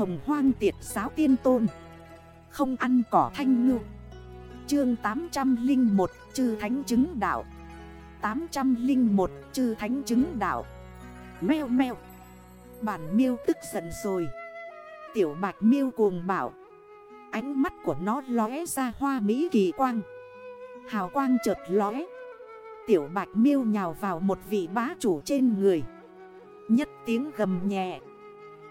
Hồng hoang tiệt giáo tiên tôn. Không ăn cỏ thanh ngư. Chương 801 Chư Thánh Chứng Đạo. 801 Chư Thánh Chứng Đạo. Mèo mèo Bản miêu tức giận rồi. Tiểu bạch miêu cuồng bảo. Ánh mắt của nó lóe ra hoa mỹ kỳ quang. Hào quang chợt lóe. Tiểu bạch miêu nhào vào một vị bá chủ trên người. Nhất tiếng gầm nhẹ.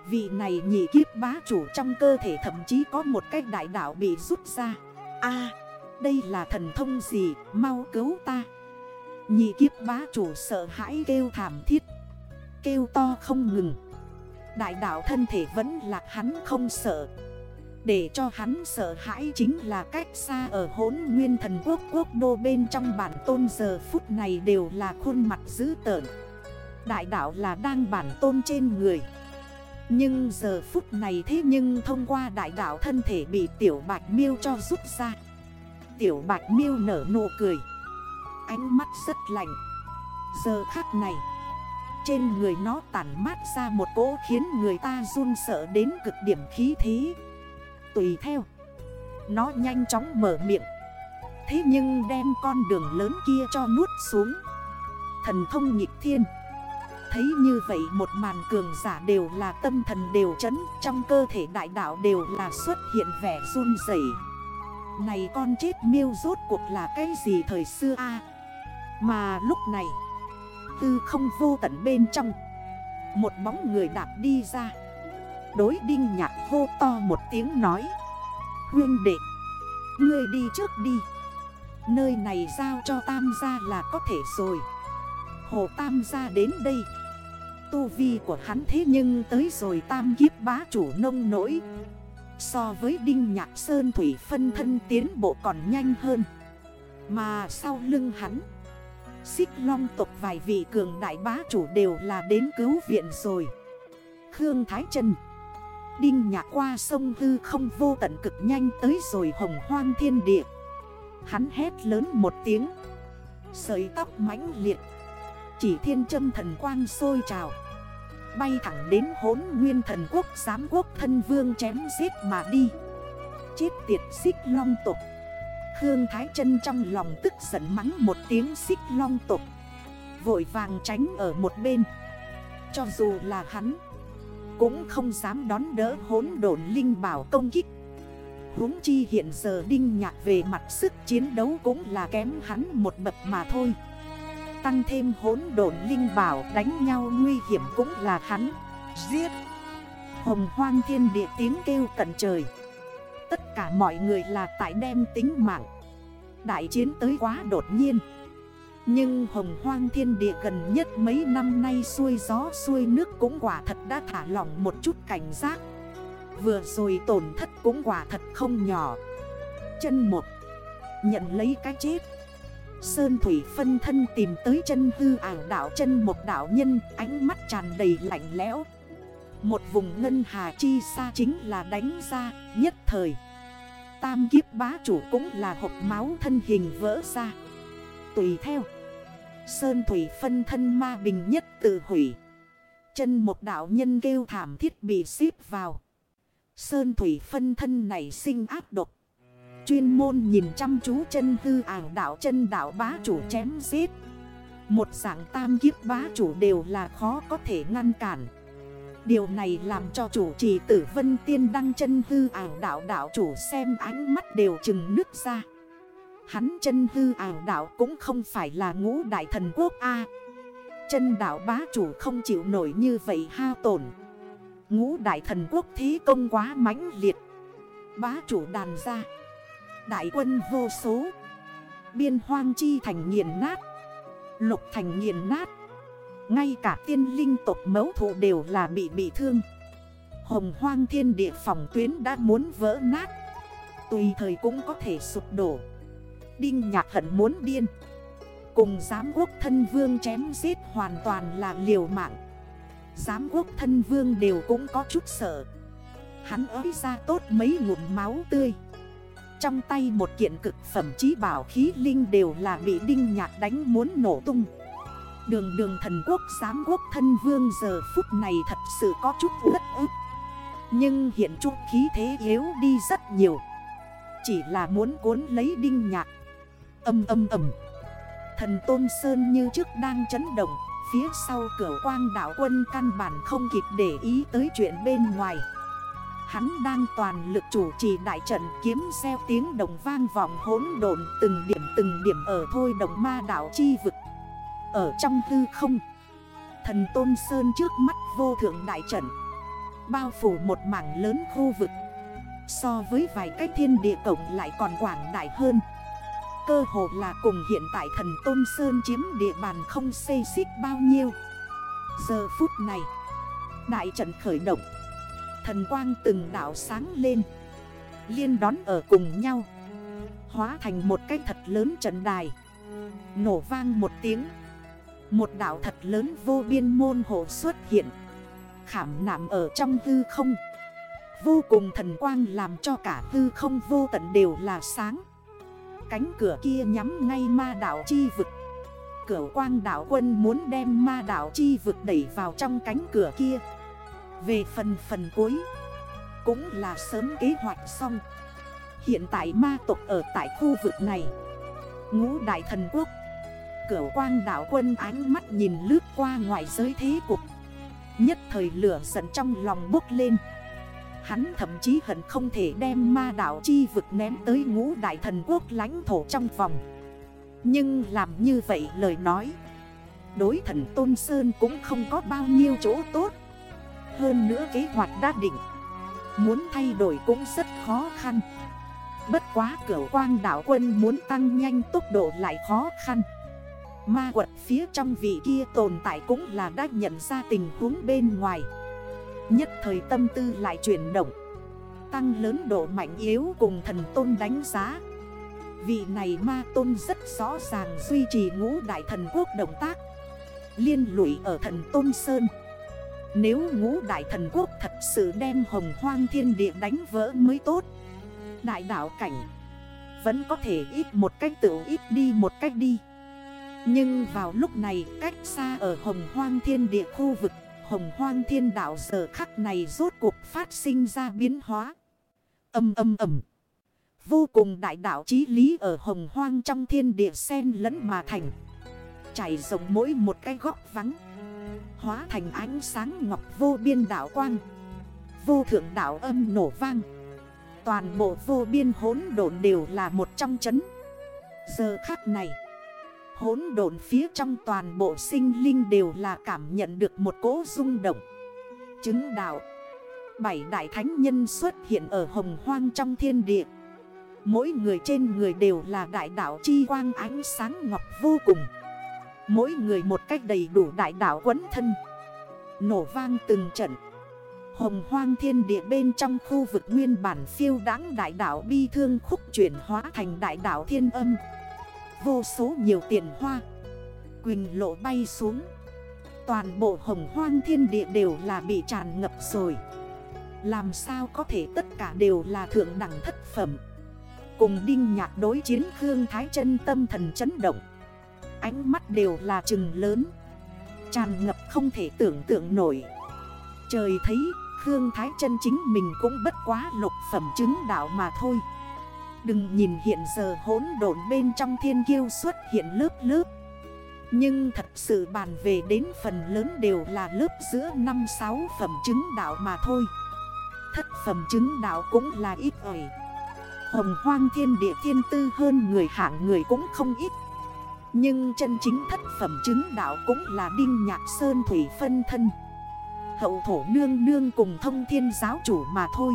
Vị này nhị kiếp bá chủ trong cơ thể thậm chí có một cái đại đảo bị rút ra. A đây là thần thông gì, mau cứu ta. Nhị kiếp bá chủ sợ hãi kêu thảm thiết. Kêu to không ngừng. Đại đảo thân thể vẫn là hắn không sợ. Để cho hắn sợ hãi chính là cách xa ở hốn nguyên thần quốc quốc đô bên trong bản tôn giờ phút này đều là khuôn mặt dữ tợn. Đại đảo là đang bản tôn trên người. Nhưng giờ phút này thế nhưng thông qua đại đảo thân thể bị tiểu bạch miêu cho rút ra. Tiểu bạch miêu nở nụ cười. Ánh mắt rất lạnh. Giờ khắc này, Trên người nó tản mát ra một cỗ khiến người ta run sợ đến cực điểm khí thế. Tùy theo, Nó nhanh chóng mở miệng. Thế nhưng đem con đường lớn kia cho nuốt xuống. Thần thông nghịch thiên. Thấy như vậy một màn cường giả đều là tâm thần đều chấn, Trong cơ thể đại đạo đều là xuất hiện vẻ run rẩy. Này con chết miêu rốt cuộc là cái gì thời xưa a? Mà lúc này, Tư không vô tận bên trong, Một bóng người đạp đi ra. Đối đinh nhạc hô to một tiếng nói, Huyên đệ, Ngươi đi trước đi. Nơi này giao cho tam gia là có thể rồi. Hồ tam gia đến đây. Tu vi của hắn thế nhưng tới rồi tam kiếp bá chủ nông nỗi. So với Đinh Nhạc Sơn Thủy phân thân tiến bộ còn nhanh hơn. Mà sau lưng hắn, Xích long tộc vài vị cường đại bá chủ đều là đến cứu viện rồi. Khương Thái Trần, Đinh nhạc qua sông hư không vô tận cực nhanh tới rồi hồng hoang thiên địa. Hắn hét lớn một tiếng, Sợi tóc mãnh liệt chỉ thiên châm thần quang sôi trào. Bay thẳng đến hốn nguyên thần quốc, giám quốc thân vương chém giết mà đi. Chết tiệt xích long tục Khương Thái chân trong lòng tức giận mắng một tiếng xích long tục Vội vàng tránh ở một bên. Cho dù là hắn, Cũng không dám đón đỡ hốn đồn linh bảo công kích. Huống chi hiện giờ đinh nhạc về mặt sức chiến đấu cũng là kém hắn một bậc mà thôi. Tăng thêm hốn độn linh bảo, đánh nhau nguy hiểm cũng là hắn. Giết! Hồng hoang thiên địa tiếng kêu tận trời. Tất cả mọi người là tại đem tính mạng. Đại chiến tới quá đột nhiên. Nhưng hồng hoang thiên địa gần nhất mấy năm nay xuôi gió xuôi nước cũng quả thật đã thả lỏng một chút cảnh giác. Vừa rồi tổn thất cũng quả thật không nhỏ. Chân một. Nhận lấy cái chết. Sơn Thủy phân thân tìm tới chân hư ảo đảo chân một đảo nhân, Ánh mắt tràn đầy lạnh lẽo. Một vùng ngân hà chi xa chính là đánh ra, nhất thời. Tam kiếp bá chủ cũng là hộp máu thân hình vỡ ra. Tùy theo, Sơn Thủy phân thân ma bình nhất tự hủy. Chân một đảo nhân kêu thảm thiết bị xếp vào. Sơn Thủy phân thân này sinh áp độc. Chuyên môn nhìn chăm chú chân hư ảo đảo chân đảo bá chủ chém giết. Một dạng tam kiếp bá chủ đều là khó có thể ngăn cản. Điều này làm cho chủ trì tử vân tiên đăng chân hư ảo đảo đảo chủ xem ánh mắt đều chừng nước ra. Hắn chân hư ảo đảo cũng không phải là ngũ đại thần quốc A. Chân đảo bá chủ không chịu nổi như vậy hao tổn. Ngũ đại thần quốc thí công quá mãnh liệt. Bá chủ đàn ra Đại quân vô số. Biên hoang chi thành nghiền nát. Lục thành nghiền nát. Ngay cả tiên linh tộc mấu thụ đều là bị bị thương. Hồng hoang thiên địa phòng tuyến đã muốn vỡ nát. Tùy thời cũng có thể sụp đổ. Đinh nhạc hận muốn điên. Cùng giám quốc thân vương chém giết hoàn toàn là liều mạng. Giám quốc thân vương đều cũng có chút sợ. Hắn ới ra tốt mấy ngụm máu tươi. Trong tay một kiện cực phẩm chí bảo khí linh đều là bị đinh nhạc đánh muốn nổ tung. Đường đường thần quốc, giám quốc, thân vương giờ phút này thật sự có chút ướt ức. Nhưng hiện chút khí thế yếu đi rất nhiều. Chỉ là muốn cuốn lấy đinh nhạc. Âm âm âm Thần Tôn Sơn như trước đang chấn động, Phía sau cửa quang đảo quân căn bản không kịp để ý tới chuyện bên ngoài. Hắn đang toàn lực chủ trì đại trận kiếm xeo tiếng đồng vang vọng hỗn độn từng điểm từng điểm ở thôi đồng ma đảo chi vực. Ở trong tư không, thần Tôn Sơn trước mắt vô thượng đại trận. Bao phủ một mảng lớn khu vực. So với vài cách thiên địa cổng lại còn quảng đại hơn. Cơ hồ là cùng hiện tại thần Tôn Sơn chiếm địa bàn không xây xích bao nhiêu. Giờ phút này, đại trận khởi động. Thần quang từng đảo sáng lên, Liên đón ở cùng nhau, Hóa thành một cái thật lớn trận đài, Nổ vang một tiếng, Một đảo thật lớn vô biên môn hộ xuất hiện, Khảm nạm ở trong hư không, Vô cùng thần quang làm cho cả hư không vô tận đều là sáng. Cánh cửa kia nhắm ngay ma đảo chi vực, Cửa quang đảo quân muốn đem ma đảo chi vực đẩy vào trong cánh cửa kia về phần phần cuối, Cũng là sớm kế hoạch xong. Hiện tại ma tộc ở tại khu vực này. Ngũ đại thần quốc Cửu quang đảo quân ánh mắt nhìn lướt qua ngoài giới thế cục Nhất thời lửa giận trong lòng bốc lên. Hắn thậm chí hận không thể đem ma đảo chi vực ném tới ngũ đại thần quốc lãnh thổ trong vòng. Nhưng làm như vậy lời nói, Đối thần Tôn Sơn cũng không có bao nhiêu chỗ tốt hơn nữa kế hoạch đã định. Muốn thay đổi cũng rất khó khăn. Bất quá cửa quang đảo quân muốn tăng nhanh tốc độ lại khó khăn. Ma quật phía trong vị kia tồn tại cũng là đã nhận ra tình huống bên ngoài. Nhất thời tâm tư lại chuyển động. Tăng lớn độ mạnh yếu cùng thần tôn đánh giá. Vị này ma tôn rất rõ ràng duy trì ngũ đại thần quốc động tác. Liên lụy ở thần tôn sơn nếu ngũ đại thần quốc thật sự đem hồng hoang thiên địa đánh vỡ mới tốt. Đại đảo cảnh Vẫn có thể ít một cách tự ít đi một cách đi. Nhưng vào lúc này cách xa ở hồng hoang thiên địa khu vực, Hồng hoang thiên đảo giờ khắc này rốt cuộc phát sinh ra biến hóa. Âm âm âm. Vô cùng đại đảo chí lý ở hồng hoang trong thiên địa sen lẫn mà thành. Chảy rộng mỗi một cái góc vắng. Hóa thành ánh sáng ngọc vô biên đảo quang. Vô thượng đảo âm nổ vang. Toàn bộ vô biên hốn độn đều là một trong chấn. Giờ khắc này Hốn độn phía trong toàn bộ sinh linh đều là cảm nhận được một cỗ rung động. Chứng đạo, Bảy đại thánh nhân xuất hiện ở hồng hoang trong thiên địa. Mỗi người trên người đều là đại đảo chi quang ánh sáng ngọc vô cùng. Mỗi người một cách đầy đủ đại đảo quấn thân. Nổ vang từng trận. Hồng hoang thiên địa bên trong khu vực nguyên bản phiêu đáng đại đảo bi thương khúc chuyển hóa thành đại đảo thiên âm. Vô số nhiều tiền hoa, Quỳnh lộ bay xuống. Toàn bộ hồng hoang thiên địa đều là bị tràn ngập rồi. Làm sao có thể tất cả đều là thượng đẳng thất phẩm? Cùng đinh nhạc đối chiến Khương Thái chân tâm thần chấn động. Ánh mắt đều là trừng lớn. Tràn ngập không thể tưởng tượng nổi. Trời thấy, Khương Thái chân chính mình cũng bất quá lục phẩm chứng đạo mà thôi. Đừng nhìn hiện giờ hỗn độn bên trong thiên kiêu xuất hiện lớp lớp. Nhưng thật sự bàn về đến phần lớn đều là lớp giữa 5-6 phẩm chứng đạo mà thôi. Thất phẩm chứng đạo cũng là ít ỏi. Hồng hoang thiên địa thiên tư hơn người hạng người cũng không ít nhưng chân chính thất phẩm chứng đạo cũng là Đinh Nhạc Sơn Thủy phân thân. Hậu thổ nương nương cùng thông thiên giáo chủ mà thôi.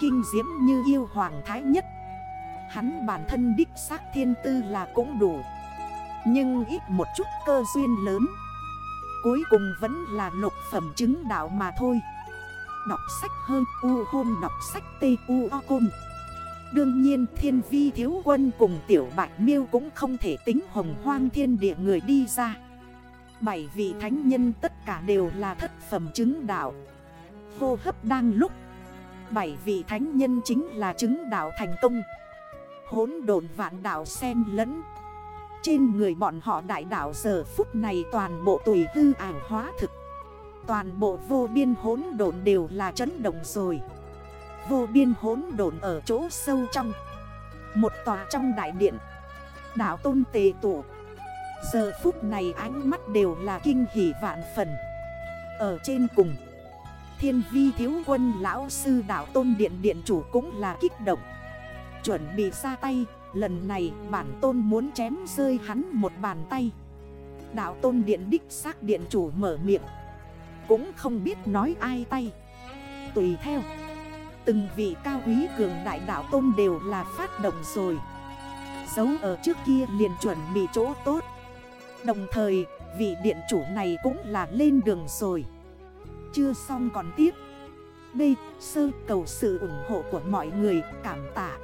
Kinh diễm như yêu hoàng thái nhất. Hắn bản thân đích xác thiên tư là cũng đủ. Nhưng ít một chút cơ duyên lớn. Cuối cùng vẫn là lục phẩm chứng đạo mà thôi. Đọc sách hơn, u hôm đọc sách tê u o côn. Đương nhiên, thiên vi thiếu quân cùng tiểu bạch miêu cũng không thể tính hồng hoang thiên địa người đi ra. Bảy vị thánh nhân tất cả đều là thất phẩm chứng đạo. Hô hấp đang lúc, Bảy vị thánh nhân chính là chứng đạo thành công. Hốn đồn vạn đạo sen lẫn. Trên người bọn họ đại đạo giờ phút này toàn bộ tùy hư ảo hóa thực. Toàn bộ vô biên hốn độn đều là chấn động rồi. Vô biên hốn đồn ở chỗ sâu trong. Một tòa trong đại điện. Đảo tôn tề tụ. Giờ phút này ánh mắt đều là kinh hỉ vạn phần. Ở trên cùng, Thiên vi thiếu quân lão sư đảo tôn điện điện chủ cũng là kích động. Chuẩn bị ra tay, Lần này bản tôn muốn chém rơi hắn một bàn tay. Đạo tôn điện đích xác điện chủ mở miệng. Cũng không biết nói ai tay. Tùy theo. Từng vị cao quý cường đại đạo tôn đều là phát động rồi. Giấu ở trước kia liền chuẩn bị chỗ tốt. Đồng thời, vị điện chủ này cũng là lên đường rồi. Chưa xong còn tiếp. Đây sơ cầu sự ủng hộ của mọi người. Cảm tạ.